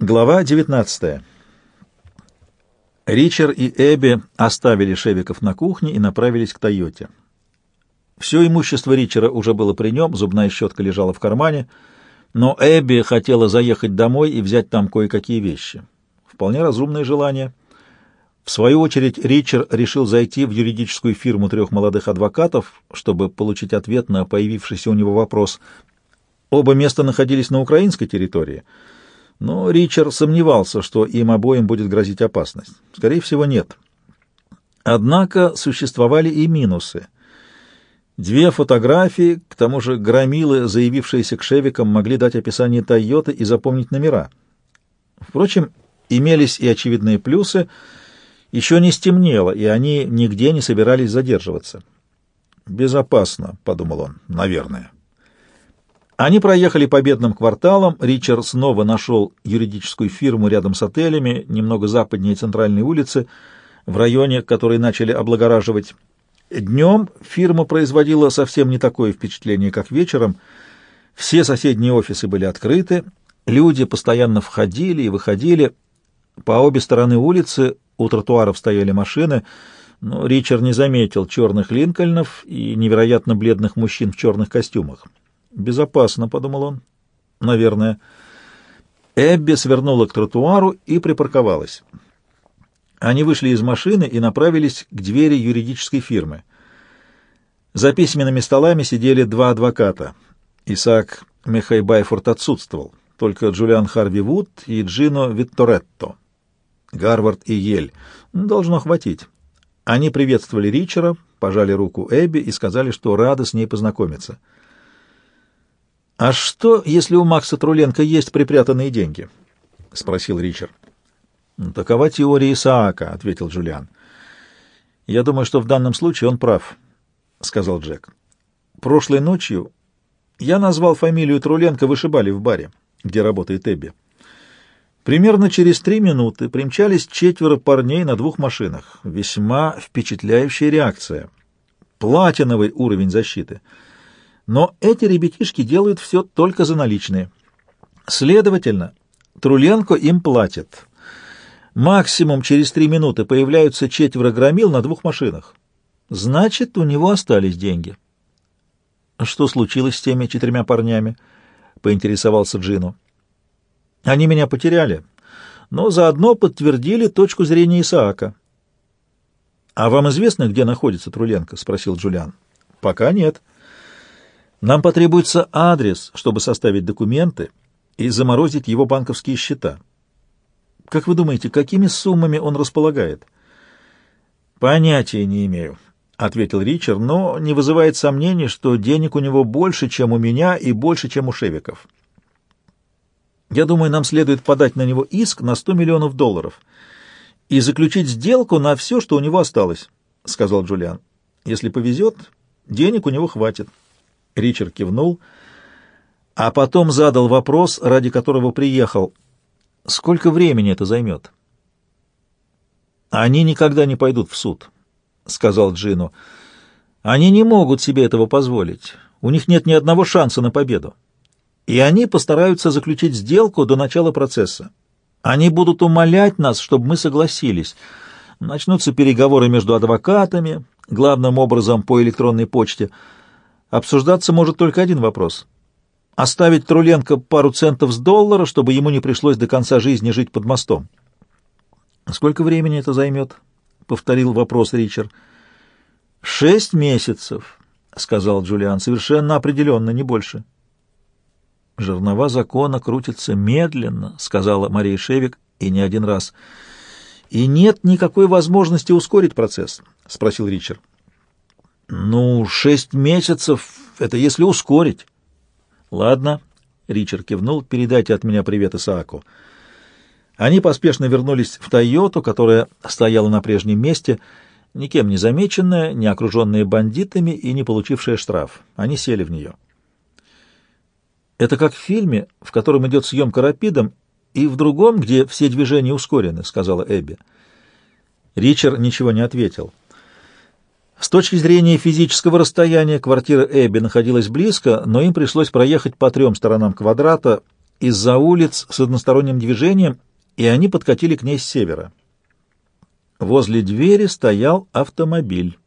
Глава 19. Ричард и Эбби оставили Шевиков на кухне и направились к Тойоте. Все имущество Ричера уже было при нем, зубная щетка лежала в кармане, но Эбби хотела заехать домой и взять там кое-какие вещи. Вполне разумное желание. В свою очередь Ричард решил зайти в юридическую фирму трех молодых адвокатов, чтобы получить ответ на появившийся у него вопрос. Оба места находились на украинской территории — но Ричард сомневался, что им обоим будет грозить опасность. Скорее всего, нет. Однако существовали и минусы. Две фотографии, к тому же громилы, заявившиеся к Шевикам, могли дать описание Тойоты и запомнить номера. Впрочем, имелись и очевидные плюсы. Еще не стемнело, и они нигде не собирались задерживаться. «Безопасно», — подумал он, — «наверное». Они проехали по бедным кварталам, Ричард снова нашел юридическую фирму рядом с отелями, немного западнее центральной улицы, в районе, который начали облагораживать. Днем фирма производила совсем не такое впечатление, как вечером. Все соседние офисы были открыты, люди постоянно входили и выходили. По обе стороны улицы у тротуаров стояли машины, но Ричард не заметил черных линкольнов и невероятно бледных мужчин в черных костюмах. «Безопасно», — подумал он. «Наверное». Эбби свернула к тротуару и припарковалась. Они вышли из машины и направились к двери юридической фирмы. За письменными столами сидели два адвоката. Исаак Михай Байфорд отсутствовал, только Джулиан Харви Вуд и Джино Витторетто. Гарвард и Ель. Должно хватить. Они приветствовали Ричера, пожали руку Эбби и сказали, что рады с ней познакомиться. «А что, если у Макса Труленко есть припрятанные деньги?» — спросил Ричард. «Такова теория Исаака», — ответил Джулиан. «Я думаю, что в данном случае он прав», — сказал Джек. «Прошлой ночью я назвал фамилию Труленко вышибали в баре, где работает Эбби. Примерно через три минуты примчались четверо парней на двух машинах. Весьма впечатляющая реакция. Платиновый уровень защиты — но эти ребятишки делают все только за наличные. Следовательно, Труленко им платит. Максимум через три минуты появляются четверо громил на двух машинах. Значит, у него остались деньги. Что случилось с теми четырьмя парнями? Поинтересовался Джину. Они меня потеряли, но заодно подтвердили точку зрения Исаака. «А вам известно, где находится Труленко?» — спросил Джулиан. «Пока нет». Нам потребуется адрес, чтобы составить документы и заморозить его банковские счета. Как вы думаете, какими суммами он располагает? Понятия не имею, ответил Ричард, но не вызывает сомнений, что денег у него больше, чем у меня, и больше, чем у Шевиков. Я думаю, нам следует подать на него иск на 100 миллионов долларов и заключить сделку на все, что у него осталось, сказал Джулиан. Если повезет, денег у него хватит. Ричард кивнул, а потом задал вопрос, ради которого приехал. «Сколько времени это займет?» «Они никогда не пойдут в суд», — сказал Джину. «Они не могут себе этого позволить. У них нет ни одного шанса на победу. И они постараются заключить сделку до начала процесса. Они будут умолять нас, чтобы мы согласились. Начнутся переговоры между адвокатами, главным образом по электронной почте — Обсуждаться может только один вопрос. Оставить Труленко пару центов с доллара, чтобы ему не пришлось до конца жизни жить под мостом. «Сколько времени это займет?» — повторил вопрос Ричард. «Шесть месяцев», — сказал Джулиан, — «совершенно определенно, не больше». «Жернова закона крутятся медленно», — сказала Мария Шевик, и не один раз. «И нет никакой возможности ускорить процесс?» — спросил Ричард. «Ну, шесть месяцев — это если ускорить». «Ладно», — Ричард кивнул, — «передайте от меня привет Исааку». Они поспешно вернулись в «Тойоту», которая стояла на прежнем месте, никем не замеченная, не окруженная бандитами и не получившая штраф. Они сели в нее. «Это как в фильме, в котором идет съемка рапидом, и в другом, где все движения ускорены», — сказала Эбби. Ричард ничего не ответил. С точки зрения физического расстояния квартира Эбби находилась близко, но им пришлось проехать по трем сторонам квадрата, из-за улиц с односторонним движением, и они подкатили к ней с севера. Возле двери стоял автомобиль.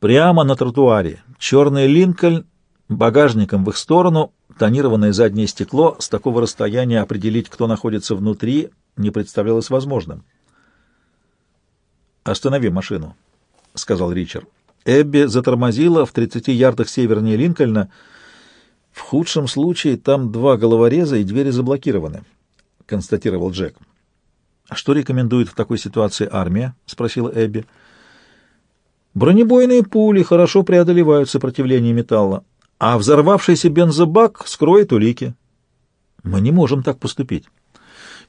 Прямо на тротуаре. Черный Линкольн, багажником в их сторону, тонированное заднее стекло. С такого расстояния определить, кто находится внутри, не представлялось возможным. «Останови машину», — сказал Ричард. Эбби затормозила в 30 ярдах севернее Линкольна. В худшем случае там два головореза и двери заблокированы, — констатировал Джек. «А что рекомендует в такой ситуации армия?» — спросила Эбби. «Бронебойные пули хорошо преодолевают сопротивление металла, а взорвавшийся бензобак скроет улики». «Мы не можем так поступить».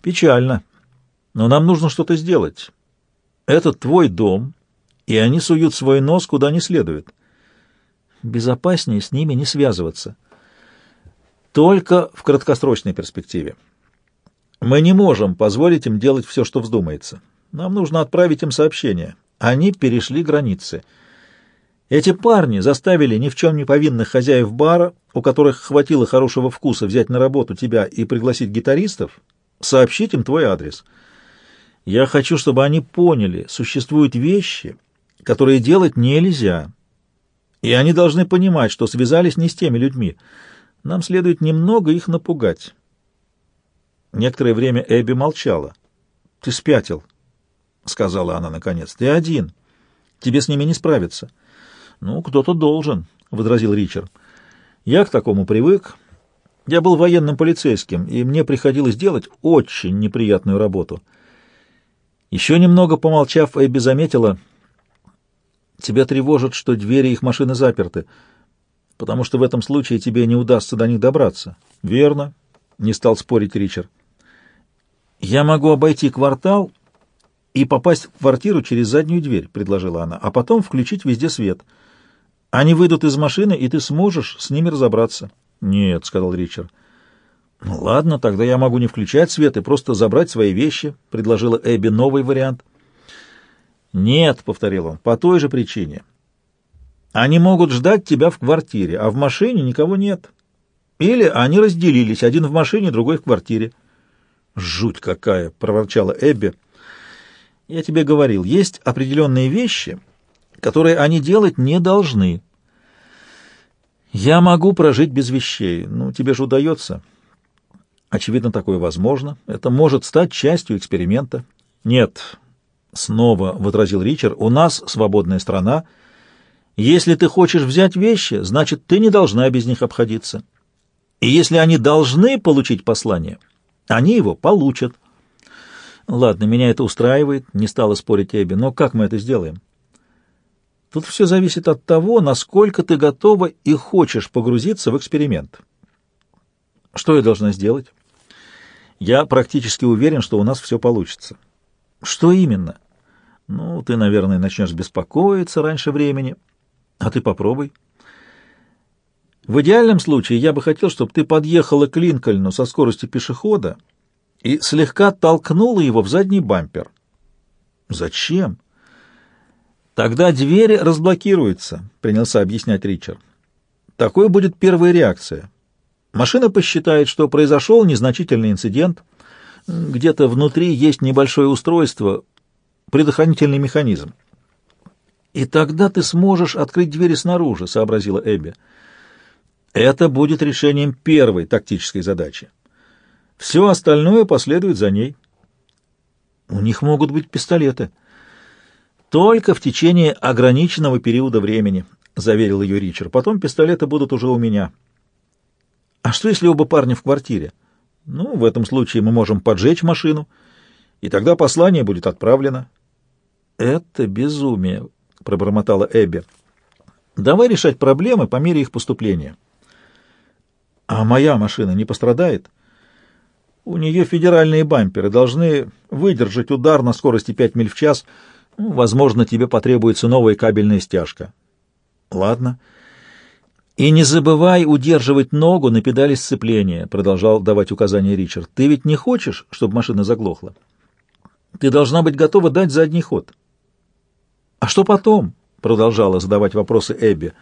«Печально. Но нам нужно что-то сделать. Это твой дом, и они суют свой нос куда не следует. Безопаснее с ними не связываться. Только в краткосрочной перспективе». Мы не можем позволить им делать все, что вздумается. Нам нужно отправить им сообщение. Они перешли границы. Эти парни заставили ни в чем не повинных хозяев бара, у которых хватило хорошего вкуса взять на работу тебя и пригласить гитаристов, сообщить им твой адрес. Я хочу, чтобы они поняли, существуют вещи, которые делать нельзя. И они должны понимать, что связались не с теми людьми. Нам следует немного их напугать. Некоторое время Эбби молчала. «Ты спятил», — сказала она наконец. «Ты один. Тебе с ними не справиться». «Ну, кто-то должен», — возразил Ричард. «Я к такому привык. Я был военным полицейским, и мне приходилось делать очень неприятную работу». Еще немного помолчав, Эбби заметила, «Тебя тревожит, что двери их машины заперты, потому что в этом случае тебе не удастся до них добраться». «Верно», — не стал спорить Ричард. «Я могу обойти квартал и попасть в квартиру через заднюю дверь», — предложила она, — «а потом включить везде свет. Они выйдут из машины, и ты сможешь с ними разобраться». «Нет», — сказал Ричард. «Ну ладно, тогда я могу не включать свет и просто забрать свои вещи», — предложила Эбби новый вариант. «Нет», — повторил он, — «по той же причине. Они могут ждать тебя в квартире, а в машине никого нет. Или они разделились, один в машине, другой в квартире». «Жуть какая!» — проворчала Эбби. «Я тебе говорил, есть определенные вещи, которые они делать не должны. Я могу прожить без вещей. Ну, тебе же удается». Очевидно, такое возможно. Это может стать частью эксперимента. Нет, снова возразил Ричард, у нас свободная страна. Если ты хочешь взять вещи, значит, ты не должна без них обходиться. И если они должны получить послание, они его получат. Ладно, меня это устраивает, не стала спорить Эбби, но как мы это сделаем? Тут все зависит от того, насколько ты готова и хочешь погрузиться в эксперимент. Что я должна сделать? Я практически уверен, что у нас все получится. Что именно? Ну, ты, наверное, начнешь беспокоиться раньше времени. А ты попробуй. В идеальном случае я бы хотел, чтобы ты подъехала к Линкольну со скоростью пешехода и слегка толкнула его в задний бампер. Зачем? Тогда двери разблокируются, принялся объяснять Ричард. Такой будет первая реакция. Машина посчитает, что произошел незначительный инцидент. Где-то внутри есть небольшое устройство, предохранительный механизм. И тогда ты сможешь открыть двери снаружи, сообразила Эбби. Это будет решением первой тактической задачи. Все остальное последует за ней. У них могут быть пистолеты. Только в течение ограниченного периода времени, заверил ее Ричард. Потом пистолеты будут уже у меня. А что, если оба парня в квартире? Ну, в этом случае мы можем поджечь машину, и тогда послание будет отправлено. Это безумие, пробормотала Эбби. Давай решать проблемы по мере их поступления. А моя машина не пострадает? У нее федеральные бамперы должны выдержать удар на скорости 5 миль в час. Ну, возможно, тебе потребуется новая кабельная стяжка. Ладно. И не забывай удерживать ногу на педали сцепления, продолжал давать указания Ричард. Ты ведь не хочешь, чтобы машина заглохла? Ты должна быть готова дать задний ход. А что потом? продолжала задавать вопросы Эбби.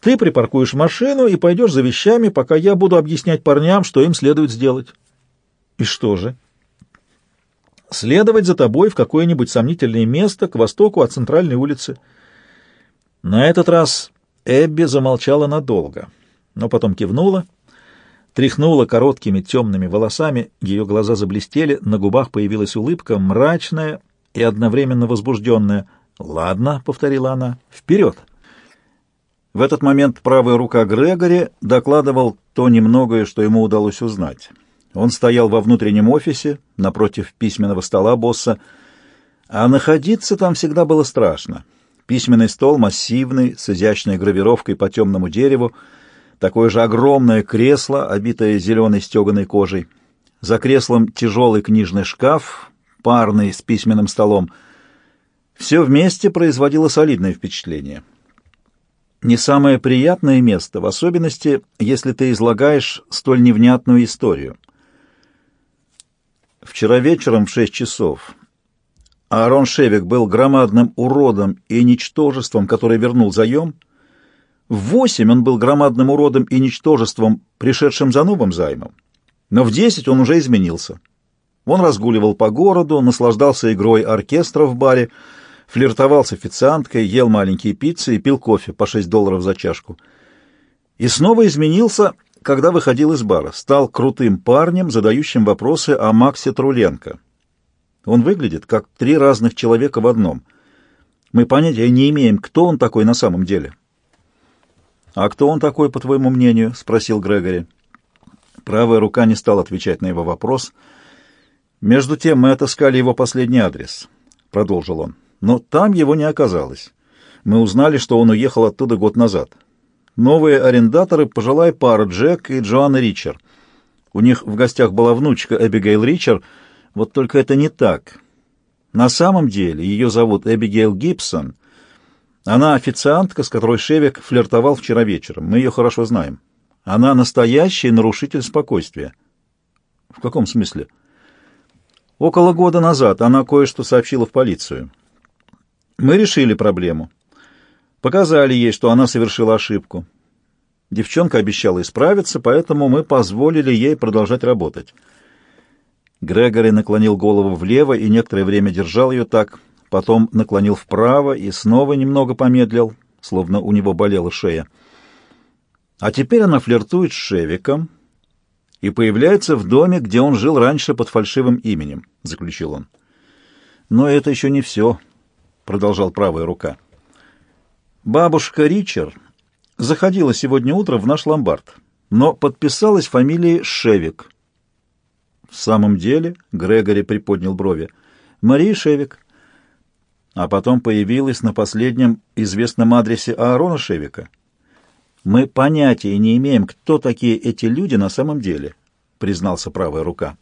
Ты припаркуешь машину и пойдешь за вещами, пока я буду объяснять парням, что им следует сделать. И что же? Следовать за тобой в какое-нибудь сомнительное место к востоку от центральной улицы. На этот раз Эбби замолчала надолго, но потом кивнула, тряхнула короткими темными волосами, ее глаза заблестели, на губах появилась улыбка, мрачная и одновременно возбужденная. «Ладно», — повторила она, — «вперед!» В этот момент правая рука Грегори докладывал то немногое, что ему удалось узнать. Он стоял во внутреннем офисе, напротив письменного стола босса, а находиться там всегда было страшно. Письменный стол массивный, с изящной гравировкой по темному дереву, такое же огромное кресло, обитое зеленой стеганой кожей. За креслом тяжелый книжный шкаф, парный с письменным столом. Все вместе производило солидное впечатление не самое приятное место, в особенности, если ты излагаешь столь невнятную историю. Вчера вечером в шесть часов Аарон Шевик был громадным уродом и ничтожеством, который вернул заем. В восемь он был громадным уродом и ничтожеством, пришедшим за новым займом. Но в десять он уже изменился. Он разгуливал по городу, наслаждался игрой оркестра в баре, флиртовал с официанткой, ел маленькие пиццы и пил кофе по 6 долларов за чашку. И снова изменился, когда выходил из бара. Стал крутым парнем, задающим вопросы о Максе Труленко. Он выглядит как три разных человека в одном. Мы понятия не имеем, кто он такой на самом деле. «А кто он такой, по твоему мнению?» — спросил Грегори. Правая рука не стала отвечать на его вопрос. «Между тем мы отыскали его последний адрес», — продолжил он но там его не оказалось. Мы узнали, что он уехал оттуда год назад. Новые арендаторы — пожилая пара Джек и Джоанна Ричер. У них в гостях была внучка Эбигейл Ричер, вот только это не так. На самом деле ее зовут Эбигейл Гибсон. Она официантка, с которой Шевик флиртовал вчера вечером. Мы ее хорошо знаем. Она настоящий нарушитель спокойствия. В каком смысле? Около года назад она кое-что сообщила в полицию. Мы решили проблему. Показали ей, что она совершила ошибку. Девчонка обещала исправиться, поэтому мы позволили ей продолжать работать. Грегори наклонил голову влево и некоторое время держал ее так, потом наклонил вправо и снова немного помедлил, словно у него болела шея. А теперь она флиртует с Шевиком и появляется в доме, где он жил раньше под фальшивым именем, — заключил он. Но это еще не все продолжал правая рука. Бабушка Ричард заходила сегодня утром в наш ломбард, но подписалась фамилией Шевик. В самом деле, Грегори приподнял брови, Мария Шевик. А потом появилась на последнем известном адресе Аарона Шевика. Мы понятия не имеем, кто такие эти люди на самом деле, признался правая рука.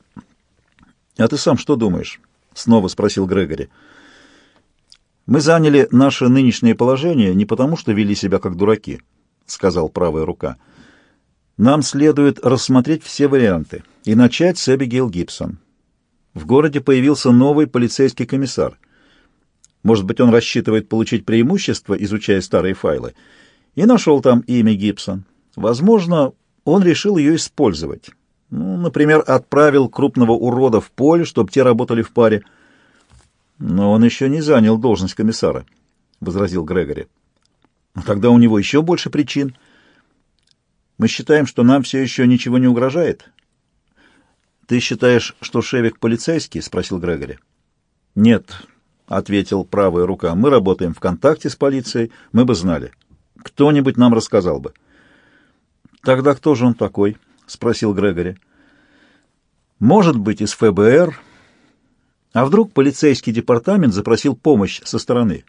А ты сам что думаешь? снова спросил Грегори. Мы заняли наше нынешнее положение не потому, что вели себя как дураки, сказал правая рука. Нам следует рассмотреть все варианты и начать с Эбигейл Гибсон. В городе появился новый полицейский комиссар. Может быть, он рассчитывает получить преимущество, изучая старые файлы, и нашел там имя Гибсон. Возможно, он решил ее использовать. Ну, например, отправил крупного урода в поле, чтобы те работали в паре. Но он еще не занял должность комиссара, — возразил Грегори. Тогда у него еще больше причин. Мы считаем, что нам все еще ничего не угрожает. Ты считаешь, что Шевик полицейский? — спросил Грегори. Нет, — ответил правая рука. Мы работаем в контакте с полицией, мы бы знали. Кто-нибудь нам рассказал бы. Тогда кто же он такой? — спросил Грегори. Может быть, из ФБР, а вдруг полицейский департамент запросил помощь со стороны?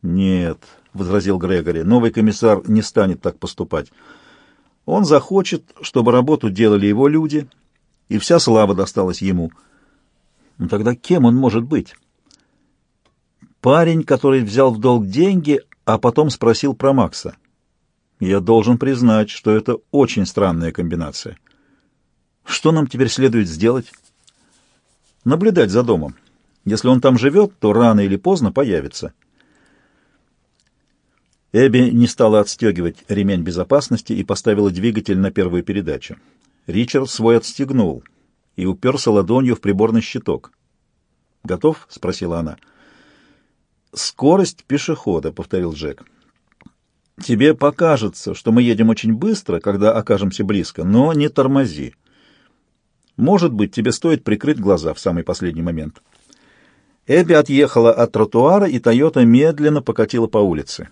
Нет, возразил Грегори, новый комиссар не станет так поступать. Он захочет, чтобы работу делали его люди, и вся слава досталась ему. Но ну, тогда кем он может быть? Парень, который взял в долг деньги, а потом спросил про Макса. Я должен признать, что это очень странная комбинация. Что нам теперь следует сделать? Наблюдать за домом. Если он там живет, то рано или поздно появится. Эбби не стала отстегивать ремень безопасности и поставила двигатель на первую передачу. Ричард свой отстегнул и уперся ладонью в приборный щиток. «Готов?» — спросила она. «Скорость пешехода», — повторил Джек. «Тебе покажется, что мы едем очень быстро, когда окажемся близко, но не тормози. Может быть, тебе стоит прикрыть глаза в самый последний момент». Эбби отъехала от тротуара, и «Тойота» медленно покатила по улице.